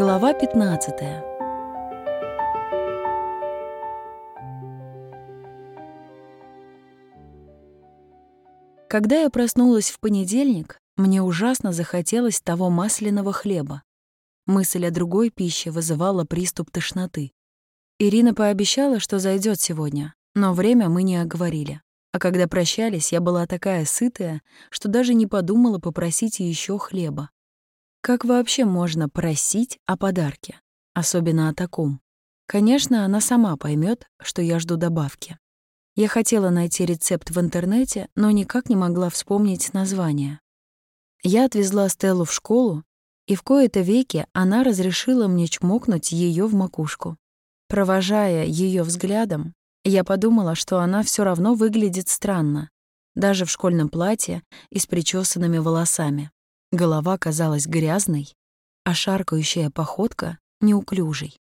Глава 15 Когда я проснулась в понедельник, мне ужасно захотелось того масляного хлеба. Мысль о другой пище вызывала приступ тошноты. Ирина пообещала, что зайдет сегодня, но время мы не оговорили. А когда прощались, я была такая сытая, что даже не подумала попросить еще хлеба. Как вообще можно просить о подарке? Особенно о таком. Конечно, она сама поймет, что я жду добавки. Я хотела найти рецепт в интернете, но никак не могла вспомнить название. Я отвезла Стеллу в школу, и в кои-то веки она разрешила мне чмокнуть ее в макушку. Провожая ее взглядом, я подумала, что она все равно выглядит странно, даже в школьном платье и с причесанными волосами. Голова казалась грязной, а шаркающая походка — неуклюжей.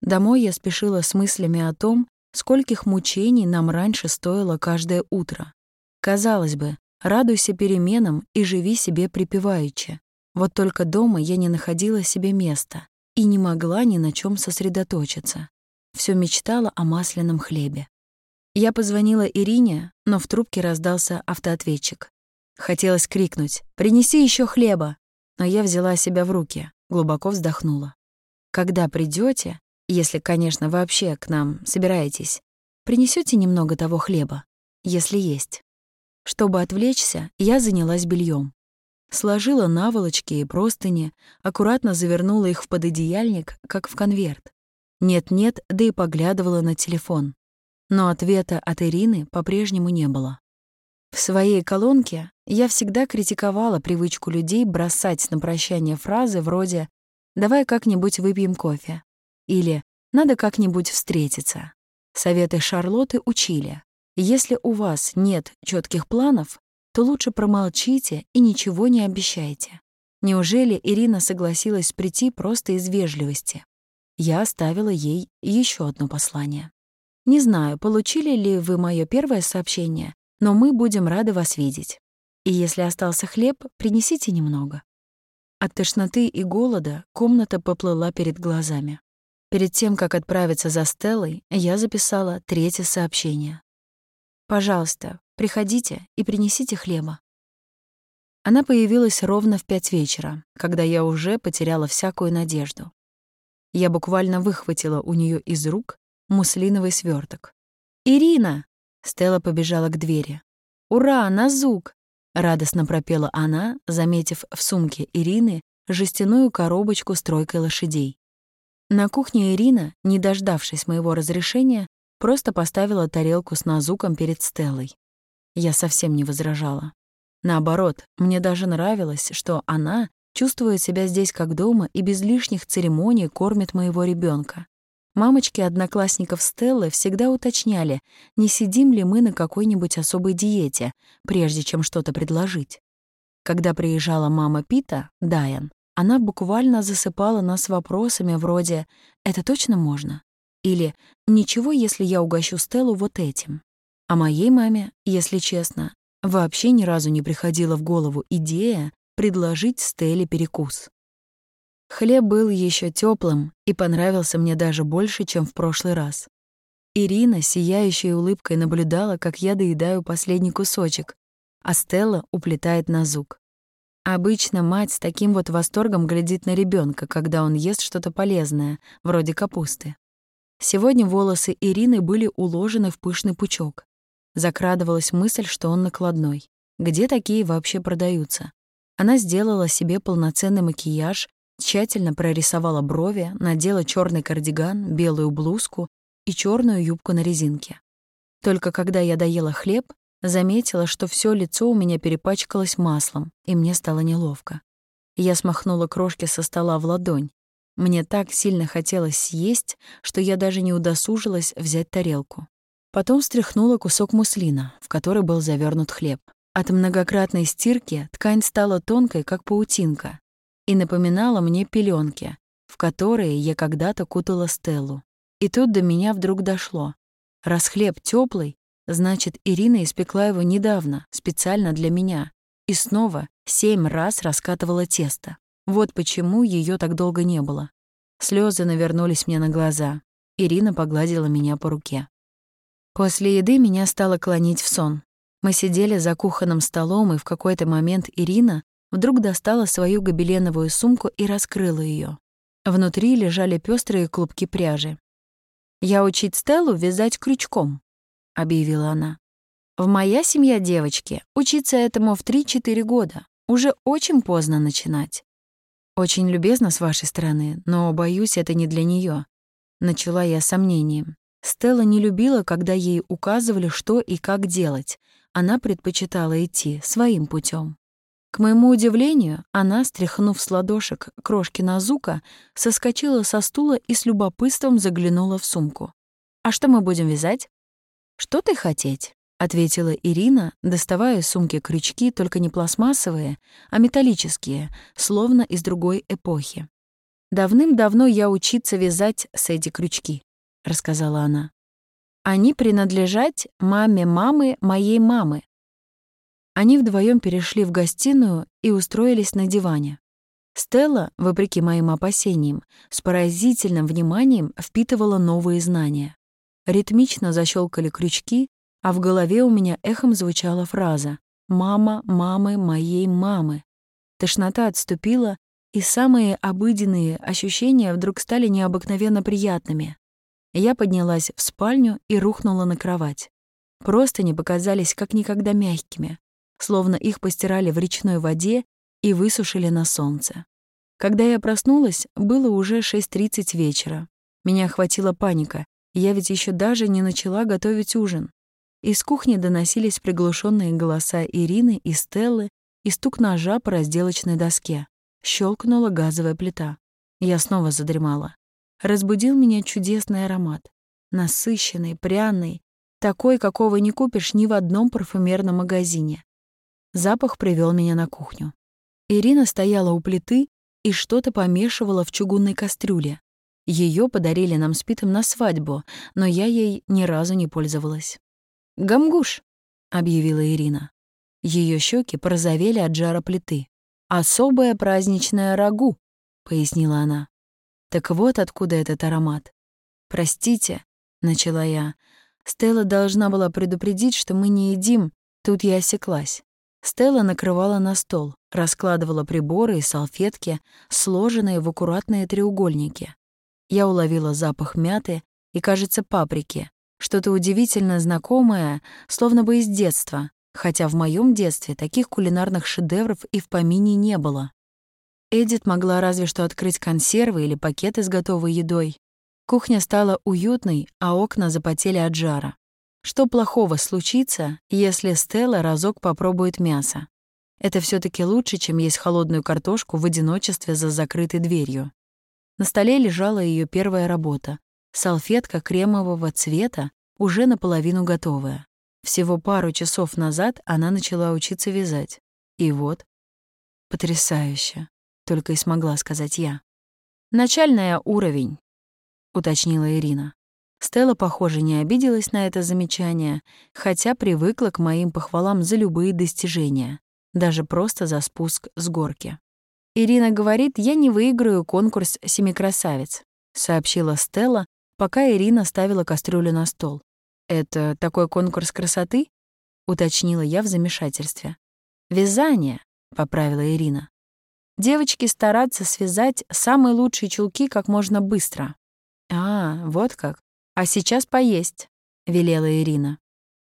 Домой я спешила с мыслями о том, скольких мучений нам раньше стоило каждое утро. Казалось бы, радуйся переменам и живи себе припеваючи. Вот только дома я не находила себе места и не могла ни на чем сосредоточиться все мечтала о масляном хлебе. Я позвонила Ирине, но в трубке раздался автоответчик. Хотелось крикнуть «Принеси еще хлеба!», но я взяла себя в руки, глубоко вздохнула. «Когда придете, если, конечно, вообще к нам собираетесь, принесете немного того хлеба, если есть». Чтобы отвлечься, я занялась бельем. Сложила наволочки и простыни, аккуратно завернула их в пододеяльник, как в конверт. Нет-нет, да и поглядывала на телефон. Но ответа от Ирины по-прежнему не было. В своей колонке я всегда критиковала привычку людей бросать на прощание фразы вроде «давай как-нибудь выпьем кофе» или «надо как-нибудь встретиться». Советы Шарлотты учили, если у вас нет четких планов, то лучше промолчите и ничего не обещайте. Неужели Ирина согласилась прийти просто из вежливости? я оставила ей еще одно послание. Не знаю, получили ли вы мое первое сообщение, но мы будем рады вас видеть. И если остался хлеб, принесите немного. От тошноты и голода комната поплыла перед глазами. Перед тем, как отправиться за Стеллой, я записала третье сообщение. «Пожалуйста, приходите и принесите хлеба». Она появилась ровно в пять вечера, когда я уже потеряла всякую надежду. Я буквально выхватила у нее из рук муслиновый сверток. «Ирина!» — Стелла побежала к двери. «Ура, на зуг!» — радостно пропела она, заметив в сумке Ирины жестяную коробочку с тройкой лошадей. На кухне Ирина, не дождавшись моего разрешения, просто поставила тарелку с назуком перед Стеллой. Я совсем не возражала. Наоборот, мне даже нравилось, что она Чувствует себя здесь как дома и без лишних церемоний кормит моего ребенка. Мамочки одноклассников Стеллы всегда уточняли, не сидим ли мы на какой-нибудь особой диете, прежде чем что-то предложить. Когда приезжала мама Пита, Дайан, она буквально засыпала нас вопросами вроде «Это точно можно?» или «Ничего, если я угощу Стеллу вот этим?» А моей маме, если честно, вообще ни разу не приходила в голову идея предложить Стелле перекус. Хлеб был еще теплым и понравился мне даже больше, чем в прошлый раз. Ирина, сияющей улыбкой, наблюдала, как я доедаю последний кусочек, а Стелла уплетает на зуб. Обычно мать с таким вот восторгом глядит на ребенка, когда он ест что-то полезное, вроде капусты. Сегодня волосы Ирины были уложены в пышный пучок. Закрадывалась мысль, что он накладной. Где такие вообще продаются? Она сделала себе полноценный макияж, тщательно прорисовала брови, надела черный кардиган, белую блузку и черную юбку на резинке. Только когда я доела хлеб, заметила, что все лицо у меня перепачкалось маслом, и мне стало неловко. Я смахнула крошки со стола в ладонь. Мне так сильно хотелось съесть, что я даже не удосужилась взять тарелку. Потом встряхнула кусок муслина, в который был завернут хлеб. От многократной стирки ткань стала тонкой, как паутинка, и напоминала мне пеленки, в которые я когда-то кутала Стеллу. И тут до меня вдруг дошло. Раз хлеб теплый, значит, Ирина испекла его недавно, специально для меня, и снова семь раз раскатывала тесто. Вот почему ее так долго не было. Слезы навернулись мне на глаза. Ирина погладила меня по руке. После еды меня стало клонить в сон. Мы сидели за кухонным столом, и в какой-то момент Ирина вдруг достала свою гобеленовую сумку и раскрыла ее. Внутри лежали пестрые клубки пряжи. «Я учить Стеллу вязать крючком», — объявила она. «В моя семья девочки учиться этому в 3-4 года. Уже очень поздно начинать. Очень любезно с вашей стороны, но, боюсь, это не для нее. Начала я с сомнением. Стелла не любила, когда ей указывали, что и как делать. Она предпочитала идти своим путем. К моему удивлению, она, стряхнув с ладошек крошки Назука, соскочила со стула и с любопытством заглянула в сумку. «А что мы будем вязать?» «Что ты хотеть?» — ответила Ирина, доставая из сумки крючки, только не пластмассовые, а металлические, словно из другой эпохи. «Давным-давно я учиться вязать с эти крючки», — рассказала она. «Они принадлежать маме мамы моей мамы». Они вдвоем перешли в гостиную и устроились на диване. Стелла, вопреки моим опасениям, с поразительным вниманием впитывала новые знания. Ритмично защелкали крючки, а в голове у меня эхом звучала фраза «Мама мамы моей мамы». Тошнота отступила, и самые обыденные ощущения вдруг стали необыкновенно приятными. Я поднялась в спальню и рухнула на кровать. Просто не показались как никогда мягкими, словно их постирали в речной воде и высушили на солнце. Когда я проснулась, было уже 6.30 вечера. Меня охватила паника, я ведь еще даже не начала готовить ужин. Из кухни доносились приглушенные голоса Ирины и Стеллы и стук ножа по разделочной доске. Щелкнула газовая плита. Я снова задремала. Разбудил меня чудесный аромат. Насыщенный, пряный, такой, какого не купишь ни в одном парфюмерном магазине. Запах привел меня на кухню. Ирина стояла у плиты и что-то помешивала в чугунной кастрюле. Ее подарили нам с Питом на свадьбу, но я ей ни разу не пользовалась. «Гамгуш», — объявила Ирина. Ее щеки порозовели от жара плиты. «Особое праздничное рагу», — пояснила она. «Так вот откуда этот аромат». «Простите», — начала я. Стелла должна была предупредить, что мы не едим. Тут я осеклась. Стелла накрывала на стол, раскладывала приборы и салфетки, сложенные в аккуратные треугольники. Я уловила запах мяты и, кажется, паприки, что-то удивительно знакомое, словно бы из детства, хотя в моем детстве таких кулинарных шедевров и в помине не было. Эдит могла разве что открыть консервы или пакеты с готовой едой. Кухня стала уютной, а окна запотели от жара. Что плохого случится, если Стелла разок попробует мясо? Это все таки лучше, чем есть холодную картошку в одиночестве за закрытой дверью. На столе лежала ее первая работа — салфетка кремового цвета, уже наполовину готовая. Всего пару часов назад она начала учиться вязать. И вот. Потрясающе, только и смогла сказать я. Начальная уровень, уточнила Ирина. Стелла, похоже, не обиделась на это замечание, хотя привыкла к моим похвалам за любые достижения, даже просто за спуск с горки. «Ирина говорит, я не выиграю конкурс «Семи красавиц», — сообщила Стелла, пока Ирина ставила кастрюлю на стол. «Это такой конкурс красоты?» — уточнила я в замешательстве. «Вязание», — поправила Ирина. «Девочки стараться связать самые лучшие чулки как можно быстро». «А, вот как. А сейчас поесть», — велела Ирина.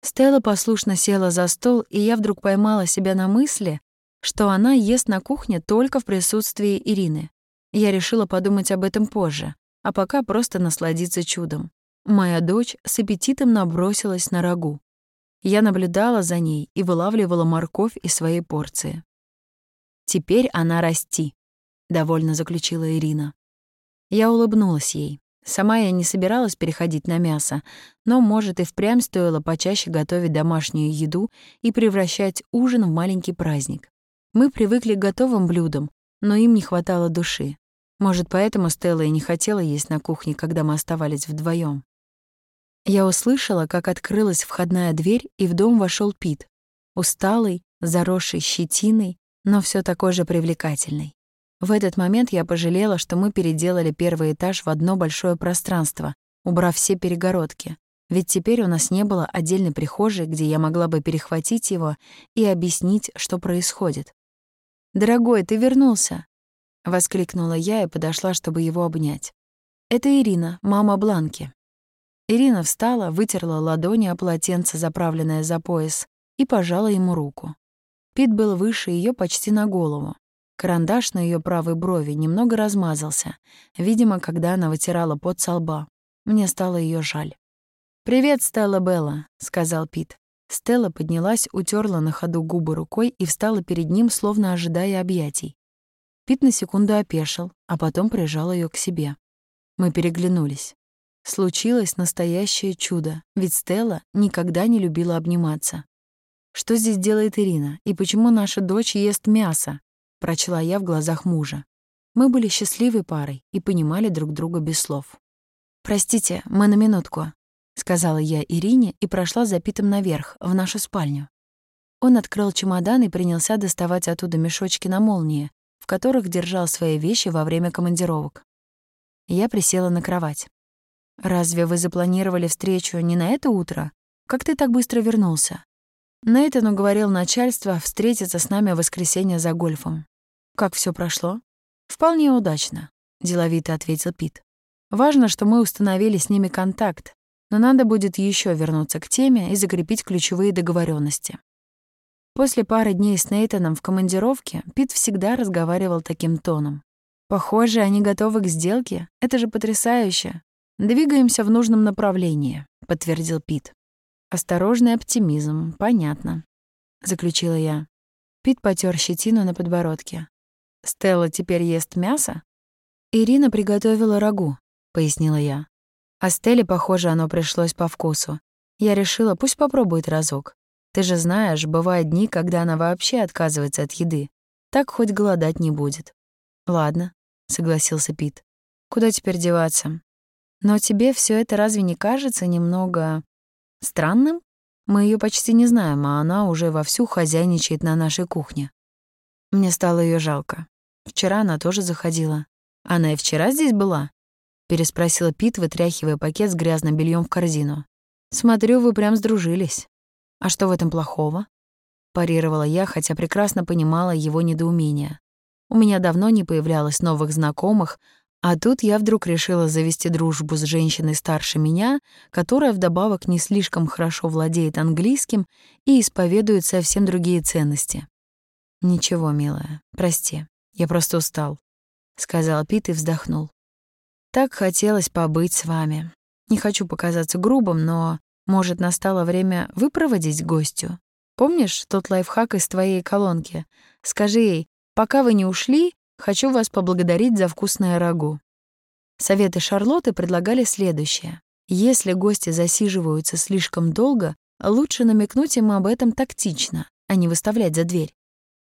Стелла послушно села за стол, и я вдруг поймала себя на мысли, что она ест на кухне только в присутствии Ирины. Я решила подумать об этом позже, а пока просто насладиться чудом. Моя дочь с аппетитом набросилась на рагу. Я наблюдала за ней и вылавливала морковь из своей порции. «Теперь она расти», — довольно заключила Ирина. Я улыбнулась ей. Сама я не собиралась переходить на мясо, но, может, и впрямь стоило почаще готовить домашнюю еду и превращать ужин в маленький праздник. Мы привыкли к готовым блюдам, но им не хватало души. Может, поэтому Стелла и не хотела есть на кухне, когда мы оставались вдвоем. Я услышала, как открылась входная дверь, и в дом вошел Пит. Усталый, заросший щетиной, но все такой же привлекательный. В этот момент я пожалела, что мы переделали первый этаж в одно большое пространство, убрав все перегородки. Ведь теперь у нас не было отдельной прихожей, где я могла бы перехватить его и объяснить, что происходит. «Дорогой, ты вернулся!» — воскликнула я и подошла, чтобы его обнять. «Это Ирина, мама Бланки». Ирина встала, вытерла ладони о полотенце, заправленное за пояс, и пожала ему руку. Пит был выше ее почти на голову. Карандаш на ее правой брови немного размазался, видимо, когда она вытирала пот со лба. Мне стало ее жаль. «Привет, Стелла Белла», — сказал Пит. Стелла поднялась, утерла на ходу губы рукой и встала перед ним, словно ожидая объятий. Пит на секунду опешил, а потом прижал ее к себе. Мы переглянулись. Случилось настоящее чудо, ведь Стелла никогда не любила обниматься. «Что здесь делает Ирина? И почему наша дочь ест мясо?» — прочла я в глазах мужа. Мы были счастливой парой и понимали друг друга без слов. «Простите, мы на минутку», — сказала я Ирине и прошла за Питом наверх, в нашу спальню. Он открыл чемодан и принялся доставать оттуда мешочки на молнии, в которых держал свои вещи во время командировок. Я присела на кровать. «Разве вы запланировали встречу не на это утро? Как ты так быстро вернулся?» Нейтан уговорил начальство встретиться с нами в воскресенье за гольфом. Как все прошло? Вполне удачно, деловито ответил Пит. Важно, что мы установили с ними контакт, но надо будет еще вернуться к теме и закрепить ключевые договоренности. После пары дней с Нейтаном в командировке Пит всегда разговаривал таким тоном. «Похоже, они готовы к сделке. Это же потрясающе. Двигаемся в нужном направлении», — подтвердил Пит. Осторожный оптимизм, понятно, заключила я. Пит потер щетину на подбородке. Стелла теперь ест мясо? Ирина приготовила рагу, пояснила я. А Стелле, похоже, оно пришлось по вкусу. Я решила, пусть попробует разок. Ты же знаешь, бывают дни, когда она вообще отказывается от еды. Так хоть голодать не будет. Ладно, согласился Пит. Куда теперь деваться? Но тебе все это разве не кажется немного Странным? Мы ее почти не знаем, а она уже вовсю хозяйничает на нашей кухне. Мне стало ее жалко. Вчера она тоже заходила. Она и вчера здесь была? Переспросила Пит, вытряхивая пакет с грязным бельем в корзину. Смотрю, вы прям сдружились. А что в этом плохого? Парировала я, хотя прекрасно понимала его недоумение. У меня давно не появлялось новых знакомых, а тут я вдруг решила завести дружбу с женщиной старше меня, которая вдобавок не слишком хорошо владеет английским и исповедует совсем другие ценности. «Ничего, милая, прости, я просто устал», — сказал Пит и вздохнул. «Так хотелось побыть с вами. Не хочу показаться грубым, но, может, настало время выпроводить гостю? Помнишь тот лайфхак из твоей колонки? Скажи ей, пока вы не ушли, Хочу вас поблагодарить за вкусное рагу. Советы Шарлотты предлагали следующее. Если гости засиживаются слишком долго, лучше намекнуть им об этом тактично, а не выставлять за дверь.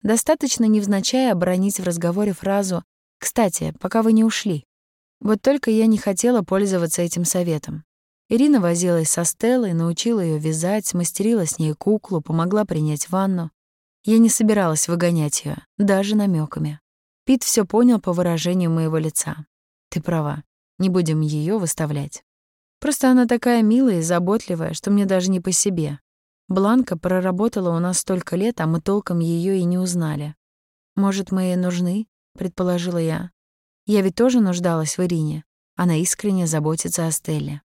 Достаточно невзначай оборонить в разговоре фразу «Кстати, пока вы не ушли». Вот только я не хотела пользоваться этим советом. Ирина возилась со Стеллой, научила ее вязать, смастерила с ней куклу, помогла принять ванну. Я не собиралась выгонять ее, даже намеками. Пит все понял по выражению моего лица. Ты права, не будем ее выставлять. Просто она такая милая и заботливая, что мне даже не по себе. Бланка проработала у нас столько лет, а мы толком ее и не узнали. Может, мы ей нужны, предположила я. Я ведь тоже нуждалась в Ирине. Она искренне заботится о Стелле.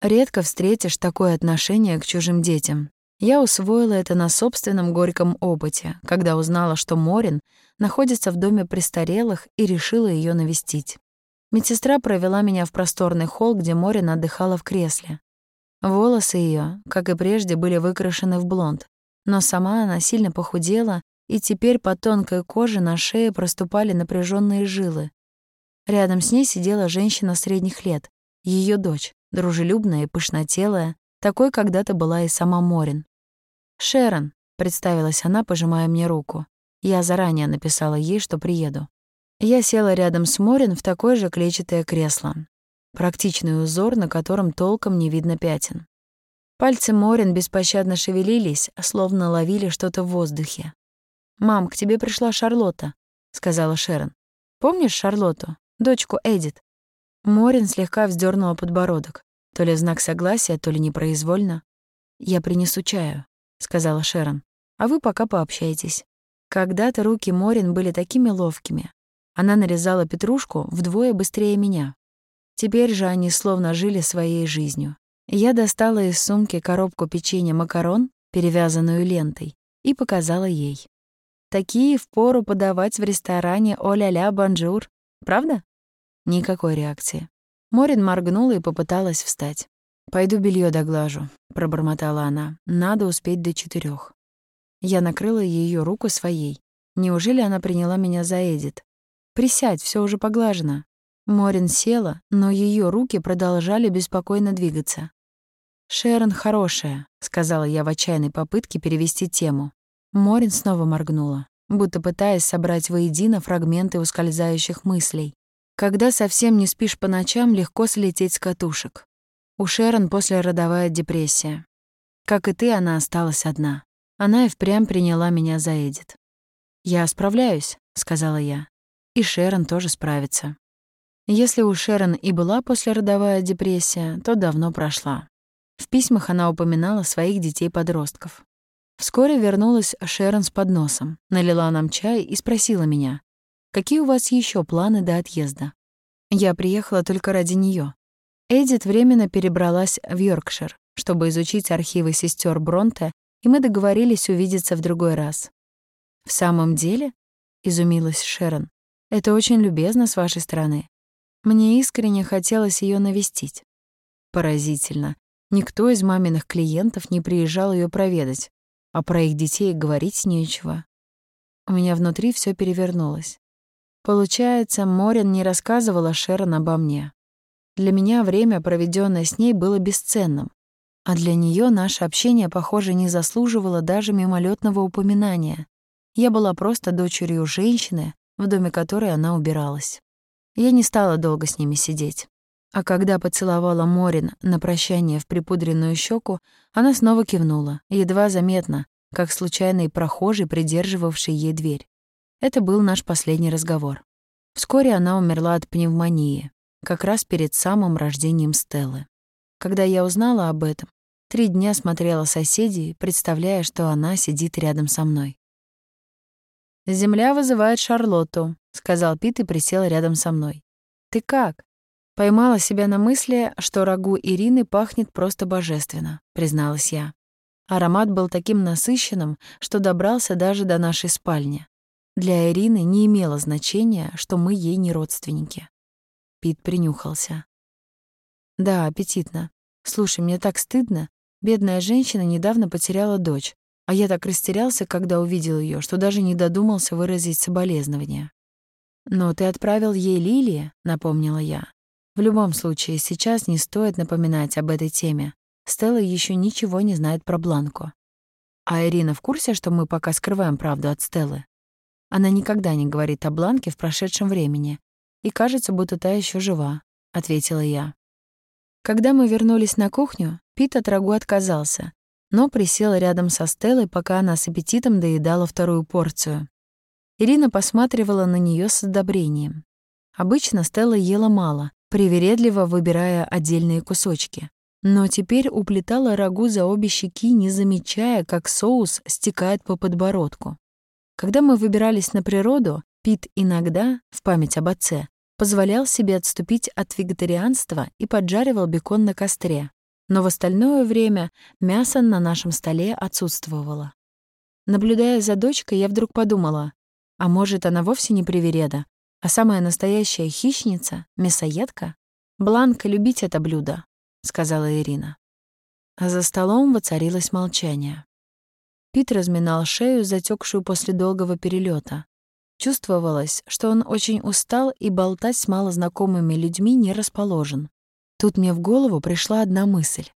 Редко встретишь такое отношение к чужим детям, я усвоила это на собственном горьком опыте, когда узнала, что Морин находится в доме престарелых и решила ее навестить. Медсестра провела меня в просторный холл, где Морин отдыхала в кресле. Волосы ее, как и прежде, были выкрашены в блонд, но сама она сильно похудела, и теперь по тонкой коже на шее проступали напряженные жилы. Рядом с ней сидела женщина средних лет, ее дочь, дружелюбная и пышнотелая, такой когда-то была и сама Морин. «Шерон», — представилась она, пожимая мне руку. Я заранее написала ей, что приеду. Я села рядом с Морин в такое же клетчатое кресло. Практичный узор, на котором толком не видно пятен. Пальцы Морин беспощадно шевелились, словно ловили что-то в воздухе. «Мам, к тебе пришла Шарлотта», — сказала Шерон. Помнишь Шарлотту, дочку Эдит?» Морин слегка вздернула подбородок. То ли знак согласия, то ли непроизвольно. «Я принесу чаю», — сказала Шерон. «А вы пока пообщайтесь». Когда-то руки Морин были такими ловкими. Она нарезала петрушку вдвое быстрее меня. Теперь же они словно жили своей жизнью. Я достала из сумки коробку печенья макарон, перевязанную лентой, и показала ей. Такие впору подавать в ресторане «О-ля-ля, бонжур». Правда? Никакой реакции. Морин моргнула и попыталась встать. «Пойду белье доглажу», — пробормотала она. «Надо успеть до четырех. Я накрыла ее руку своей. Неужели она приняла меня за Эдит? «Присядь, все уже поглажено». Морин села, но ее руки продолжали беспокойно двигаться. «Шерон хорошая», — сказала я в отчаянной попытке перевести тему. Морин снова моргнула, будто пытаясь собрать воедино фрагменты ускользающих мыслей. Когда совсем не спишь по ночам, легко слететь с катушек. У Шерон послеродовая депрессия. Как и ты, она осталась одна. Она и впрямь приняла меня за Эдит. «Я справляюсь», — сказала я. «И Шерон тоже справится». Если у Шерон и была послеродовая депрессия, то давно прошла. В письмах она упоминала своих детей-подростков. Вскоре вернулась Шерон с подносом, налила нам чай и спросила меня, «Какие у вас еще планы до отъезда?» Я приехала только ради нее. Эдит временно перебралась в Йоркшир, чтобы изучить архивы сестер Бронте, и мы договорились увидеться в другой раз. «В самом деле?» — изумилась Шерон. «Это очень любезно с вашей стороны. Мне искренне хотелось ее навестить». Поразительно. Никто из маминых клиентов не приезжал ее проведать, а про их детей говорить нечего. У меня внутри все перевернулось. Получается, Морин не рассказывала Шерон обо мне. Для меня время, проведенное с ней, было бесценным, а для нее наше общение, похоже, не заслуживало даже мимолетного упоминания. Я была просто дочерью женщины, в доме которой она убиралась. Я не стала долго с ними сидеть. А когда поцеловала Морин на прощание в припудренную щеку, она снова кивнула, едва заметно, как случайный прохожий, придерживавший ей дверь. Это был наш последний разговор. Вскоре она умерла от пневмонии, как раз перед самым рождением Стеллы. Когда я узнала об этом, три дня смотрела соседей, представляя, что она сидит рядом со мной. «Земля вызывает Шарлотту», — сказал Пит и присел рядом со мной. «Ты как?» Поймала себя на мысли, что рагу Ирины пахнет просто божественно, призналась я. Аромат был таким насыщенным, что добрался даже до нашей спальни. Для Ирины не имело значения, что мы ей не родственники. Пит принюхался. «Да, аппетитно. Слушай, мне так стыдно. Бедная женщина недавно потеряла дочь, а я так растерялся, когда увидел ее, что даже не додумался выразить соболезнования. «Но ты отправил ей лилии», — напомнила я. В любом случае, сейчас не стоит напоминать об этой теме. Стелла еще ничего не знает про Бланку. А Ирина в курсе, что мы пока скрываем правду от Стеллы? Она никогда не говорит о Бланке в прошедшем времени. И кажется, будто та еще жива, — ответила я. Когда мы вернулись на кухню, Пит от рагу отказался, но присел рядом со Стеллой, пока она с аппетитом доедала вторую порцию. Ирина посматривала на нее с одобрением. Обычно Стелла ела мало, привередливо выбирая отдельные кусочки. Но теперь уплетала рагу за обе щеки, не замечая, как соус стекает по подбородку. Когда мы выбирались на природу, Пит иногда, в память об отце, позволял себе отступить от вегетарианства и поджаривал бекон на костре. Но в остальное время мясо на нашем столе отсутствовало. Наблюдая за дочкой, я вдруг подумала, а может, она вовсе не привереда, а самая настоящая хищница, мясоедка? Бланка любить это блюдо, сказала Ирина. А за столом воцарилось молчание. Пит разминал шею, затекшую после долгого перелета. Чувствовалось, что он очень устал и болтать с малознакомыми людьми не расположен. Тут мне в голову пришла одна мысль.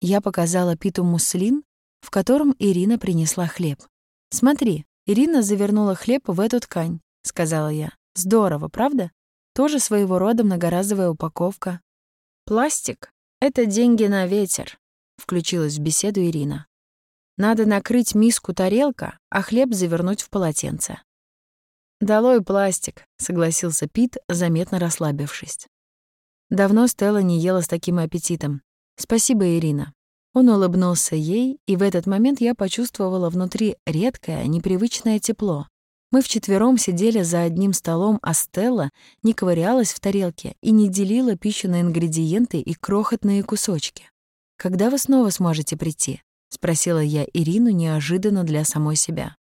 Я показала Питу муслин, в котором Ирина принесла хлеб. «Смотри, Ирина завернула хлеб в эту ткань», — сказала я. Здорово, правда? Тоже своего рода многоразовая упаковка. Пластик — это деньги на ветер, включилась в беседу Ирина. Надо накрыть миску тарелка, а хлеб завернуть в полотенце. «Долой пластик», — согласился Пит, заметно расслабившись. Давно Стелла не ела с таким аппетитом. «Спасибо, Ирина». Он улыбнулся ей, и в этот момент я почувствовала внутри редкое, непривычное тепло. Мы вчетвером сидели за одним столом, а Стелла не ковырялась в тарелке и не делила пищу на ингредиенты и крохотные кусочки. «Когда вы снова сможете прийти?» — спросила я Ирину неожиданно для самой себя.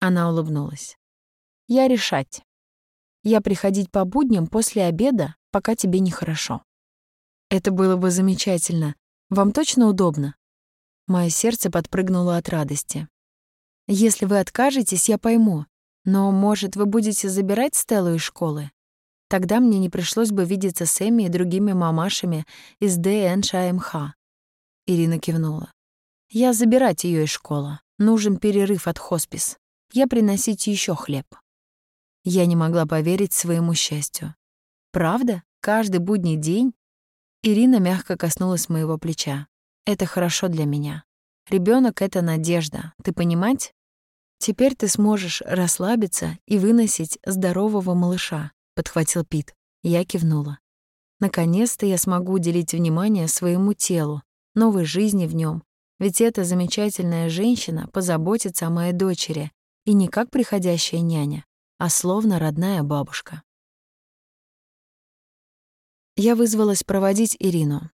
Она улыбнулась. «Я решать. Я приходить по будням после обеда, пока тебе нехорошо». «Это было бы замечательно. Вам точно удобно?» Мое сердце подпрыгнуло от радости. «Если вы откажетесь, я пойму. Но, может, вы будете забирать Стеллу из школы? Тогда мне не пришлось бы видеться с Эми и другими мамашами из ДНШМХ». Ирина кивнула. Я забирать ее из школы. Нужен перерыв от хоспис. Я приносить еще хлеб. Я не могла поверить своему счастью. Правда? Каждый будний день? Ирина мягко коснулась моего плеча. Это хорошо для меня. Ребенок это надежда. Ты понимать? Теперь ты сможешь расслабиться и выносить здорового малыша, подхватил Пит. Я кивнула. Наконец-то я смогу уделить внимание своему телу, новой жизни в нем, ведь эта замечательная женщина позаботится о моей дочери, и не как приходящая няня, а словно родная бабушка. Я вызвалась проводить Ирину.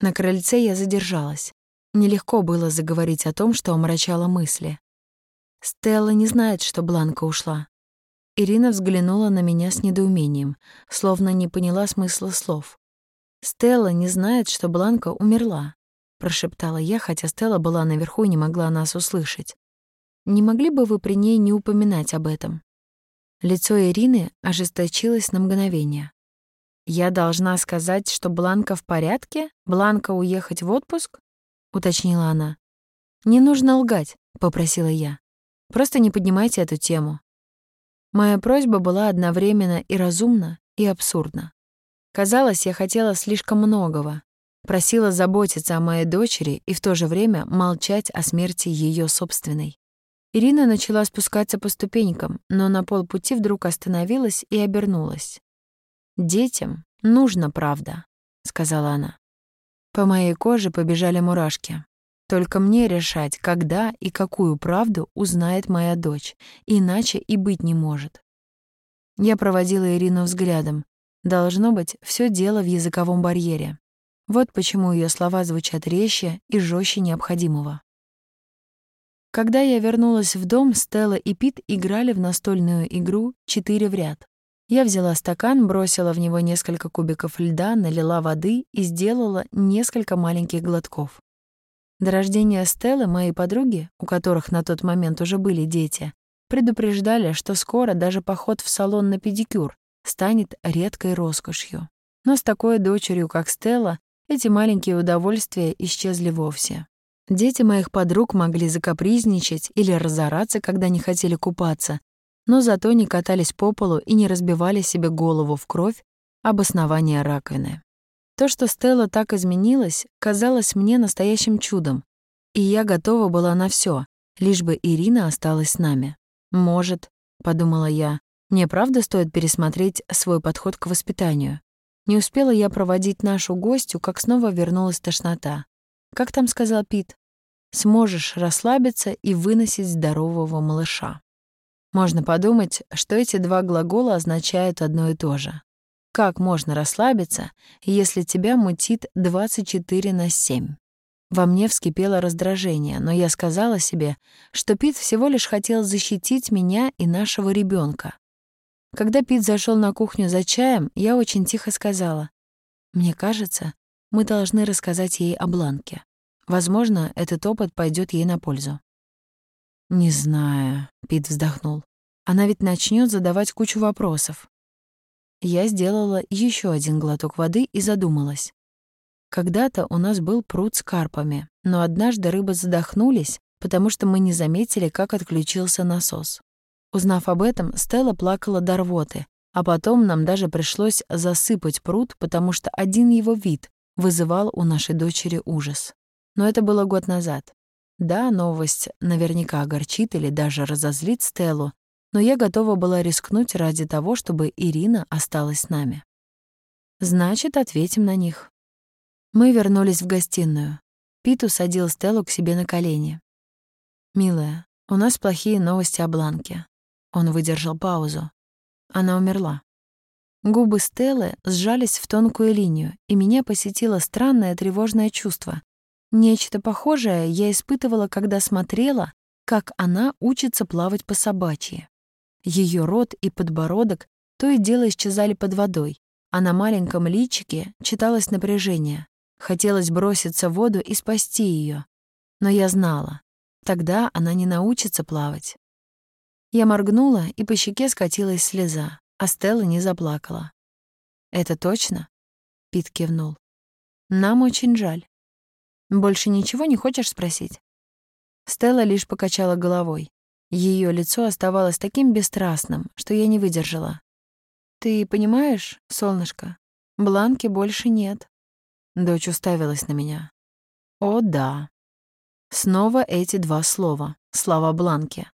На крыльце я задержалась. Нелегко было заговорить о том, что омрачало мысли. Стелла не знает, что Бланка ушла. Ирина взглянула на меня с недоумением, словно не поняла смысла слов. Стелла не знает, что Бланка умерла. — прошептала я, хотя Стелла была наверху и не могла нас услышать. «Не могли бы вы при ней не упоминать об этом?» Лицо Ирины ожесточилось на мгновение. «Я должна сказать, что Бланка в порядке? Бланка уехать в отпуск?» — уточнила она. «Не нужно лгать», — попросила я. «Просто не поднимайте эту тему». Моя просьба была одновременно и разумна, и абсурдна. Казалось, я хотела слишком многого, Просила заботиться о моей дочери и в то же время молчать о смерти ее собственной. Ирина начала спускаться по ступенькам, но на полпути вдруг остановилась и обернулась. «Детям нужно правда», — сказала она. По моей коже побежали мурашки. Только мне решать, когда и какую правду узнает моя дочь, иначе и быть не может. Я проводила Ирину взглядом. Должно быть, все дело в языковом барьере. Вот почему ее слова звучат резче и жестче необходимого. Когда я вернулась в дом, Стелла и Пит играли в настольную игру «Четыре в ряд». Я взяла стакан, бросила в него несколько кубиков льда, налила воды и сделала несколько маленьких глотков. До рождения Стеллы мои подруги, у которых на тот момент уже были дети, предупреждали, что скоро даже поход в салон на педикюр станет редкой роскошью. Но с такой дочерью, как Стелла, эти маленькие удовольствия исчезли вовсе. Дети моих подруг могли закапризничать или разораться, когда не хотели купаться, но зато не катались по полу и не разбивали себе голову в кровь об основание раковины. То, что Стелла так изменилась, казалось мне настоящим чудом, и я готова была на все, лишь бы Ирина осталась с нами. «Может», — подумала я, — «мне правда стоит пересмотреть свой подход к воспитанию?» Не успела я проводить нашу гостью, как снова вернулась тошнота. Как там сказал Пит? Сможешь расслабиться и выносить здорового малыша. Можно подумать, что эти два глагола означают одно и то же. Как можно расслабиться, если тебя мутит 24 на 7? Во мне вскипело раздражение, но я сказала себе, что Пит всего лишь хотел защитить меня и нашего ребенка. Когда Пит зашел на кухню за чаем, я очень тихо сказала. «Мне кажется, мы должны рассказать ей о Бланке. Возможно, этот опыт пойдет ей на пользу». «Не знаю», — Пит вздохнул. «Она ведь начнет задавать кучу вопросов». Я сделала еще один глоток воды и задумалась. Когда-то у нас был пруд с карпами, но однажды рыбы задохнулись, потому что мы не заметили, как отключился насос. Узнав об этом, Стелла плакала до рвоты, а потом нам даже пришлось засыпать пруд, потому что один его вид вызывал у нашей дочери ужас. Но это было год назад. Да, новость наверняка огорчит или даже разозлит Стеллу, но я готова была рискнуть ради того, чтобы Ирина осталась с нами. Значит, ответим на них. Мы вернулись в гостиную. Пит усадил Стеллу к себе на колени. «Милая, у нас плохие новости о Бланке». Он выдержал паузу. Она умерла. Губы Стеллы сжались в тонкую линию, и меня посетило странное тревожное чувство. Нечто похожее я испытывала, когда смотрела, как она учится плавать по собачьи. Ее рот и подбородок то и дело исчезали под водой, а на маленьком личике читалось напряжение. Хотелось броситься в воду и спасти ее. Но я знала, тогда она не научится плавать. Я моргнула, и по щеке скатилась слеза, а Стелла не заплакала. «Это точно?» — Пит кивнул. «Нам очень жаль. Больше ничего не хочешь спросить?» Стелла лишь покачала головой. Ее лицо оставалось таким бесстрастным, что я не выдержала. «Ты понимаешь, солнышко, Бланки больше нет». Дочь уставилась на меня. «О, да». Снова эти два слова, слова Бланки.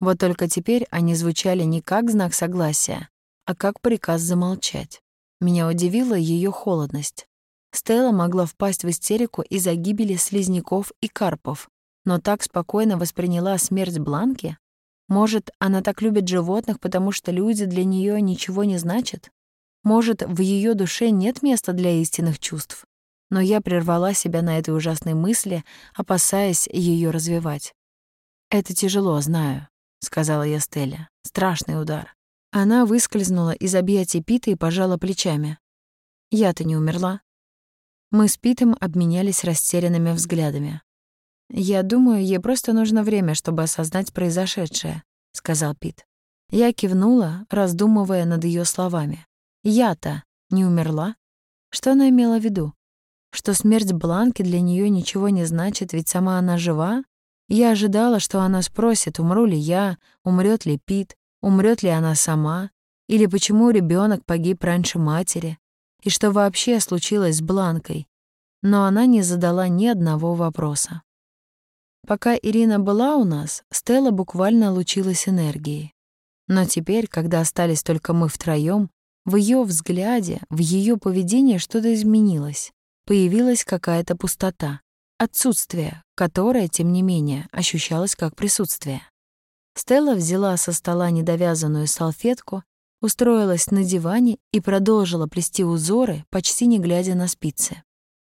Вот только теперь они звучали не как знак согласия, а как приказ замолчать. Меня удивила ее холодность. Стелла могла впасть в истерику из-за гибели слизняков и карпов, но так спокойно восприняла смерть Бланки? Может, она так любит животных, потому что люди для нее ничего не значат? Может, в ее душе нет места для истинных чувств? Но я прервала себя на этой ужасной мысли, опасаясь ее развивать. «Это тяжело, знаю», — сказала я Стелле. «Страшный удар». Она выскользнула из объятий Пита и пожала плечами. «Я-то не умерла». Мы с Питом обменялись растерянными взглядами. «Я думаю, ей просто нужно время, чтобы осознать произошедшее», — сказал Пит. Я кивнула, раздумывая над ее словами. «Я-то не умерла?» Что она имела в виду? Что смерть Бланки для нее ничего не значит, ведь сама она жива? Я ожидала, что она спросит, умру ли я, умрет ли Пит, умрет ли она сама, или почему ребенок погиб раньше матери, и что вообще случилось с Бланкой. Но она не задала ни одного вопроса. Пока Ирина была у нас, Стелла буквально лучилась энергией. Но теперь, когда остались только мы втроём, в её взгляде, в её поведении что-то изменилось. Появилась какая-то пустота, отсутствие, которое, тем не менее, ощущалось как присутствие. Стелла взяла со стола недовязанную салфетку, устроилась на диване и продолжила плести узоры, почти не глядя на спицы.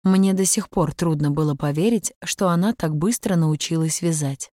Мне до сих пор трудно было поверить, что она так быстро научилась вязать.